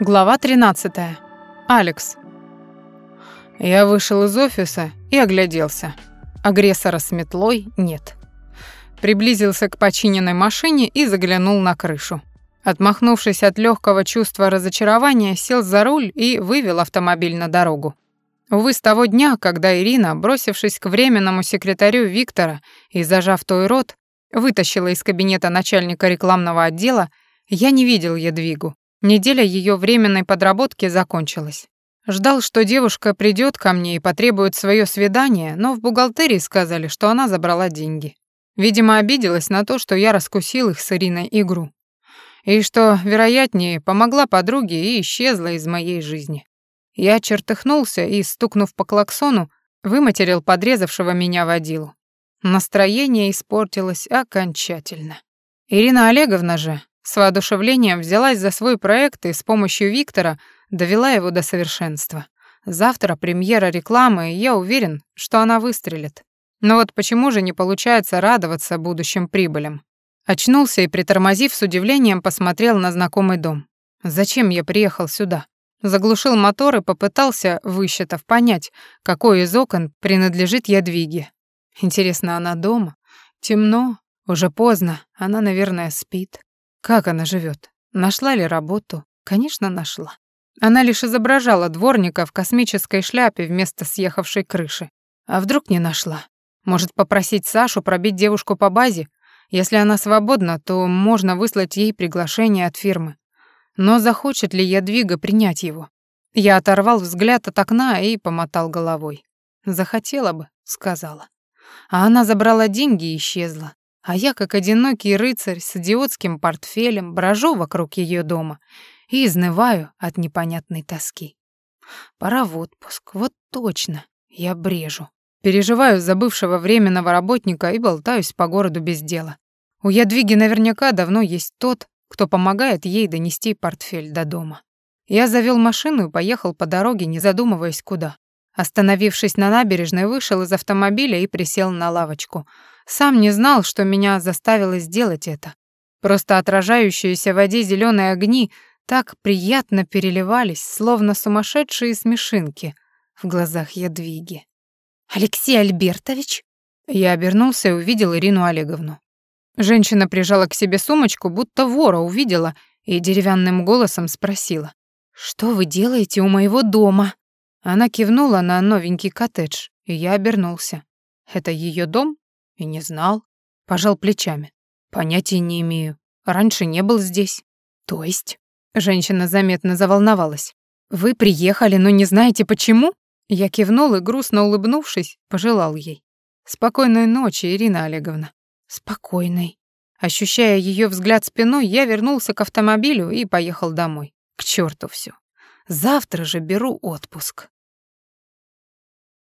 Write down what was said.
Глава 13. Алекс. Я вышел из офиса и огляделся. Агрессора с метлой нет. Приблизился к починенной машине и заглянул на крышу. Отмахнувшись от легкого чувства разочарования, сел за руль и вывел автомобиль на дорогу. Увы, с того дня, когда Ирина, бросившись к временному секретарю Виктора и зажав той рот, вытащила из кабинета начальника рекламного отдела, я не видел Едвигу. Неделя ее временной подработки закончилась. Ждал, что девушка придет ко мне и потребует свое свидание, но в бухгалтерии сказали, что она забрала деньги. Видимо, обиделась на то, что я раскусил их с Ириной игру. И что, вероятнее, помогла подруге и исчезла из моей жизни. Я чертыхнулся и, стукнув по клаксону, выматерил подрезавшего меня водилу. Настроение испортилось окончательно. Ирина Олеговна же, с воодушевлением взялась за свой проект и с помощью Виктора довела его до совершенства. Завтра премьера рекламы, и я уверен, что она выстрелит. Но вот почему же не получается радоваться будущим прибылям? Очнулся и, притормозив, с удивлением посмотрел на знакомый дом. Зачем я приехал сюда? Заглушил мотор и попытался, высчитав, понять, какой из окон принадлежит Ядвиге. Интересно, она дома? Темно, уже поздно, она, наверное, спит. Как она живет? Нашла ли работу? Конечно, нашла. Она лишь изображала дворника в космической шляпе вместо съехавшей крыши. А вдруг не нашла? Может, попросить Сашу пробить девушку по базе? Если она свободна, то можно выслать ей приглашение от фирмы. Но захочет ли Ядвига принять его? Я оторвал взгляд от окна и помотал головой. «Захотела бы», — сказала. А она забрала деньги и исчезла. А я, как одинокий рыцарь с идиотским портфелем, брожу вокруг ее дома и изнываю от непонятной тоски. Пора в отпуск, вот точно, я брежу. Переживаю за бывшего временного работника и болтаюсь по городу без дела. У Ядвиги наверняка давно есть тот, кто помогает ей донести портфель до дома. Я завел машину и поехал по дороге, не задумываясь куда. Остановившись на набережной, вышел из автомобиля и присел на лавочку. Сам не знал, что меня заставило сделать это. Просто отражающиеся в воде зеленые огни так приятно переливались, словно сумасшедшие смешинки в глазах Ядвиги. «Алексей Альбертович?» Я обернулся и увидел Ирину Олеговну. Женщина прижала к себе сумочку, будто вора увидела, и деревянным голосом спросила. «Что вы делаете у моего дома?» Она кивнула на новенький коттедж, и я обернулся. Это ее дом? И не знал. Пожал плечами. Понятия не имею. Раньше не был здесь. То есть? Женщина заметно заволновалась. Вы приехали, но не знаете почему? Я кивнул и, грустно улыбнувшись, пожелал ей. Спокойной ночи, Ирина Олеговна. Спокойной. Ощущая ее взгляд спиной, я вернулся к автомобилю и поехал домой. К черту все. Завтра же беру отпуск.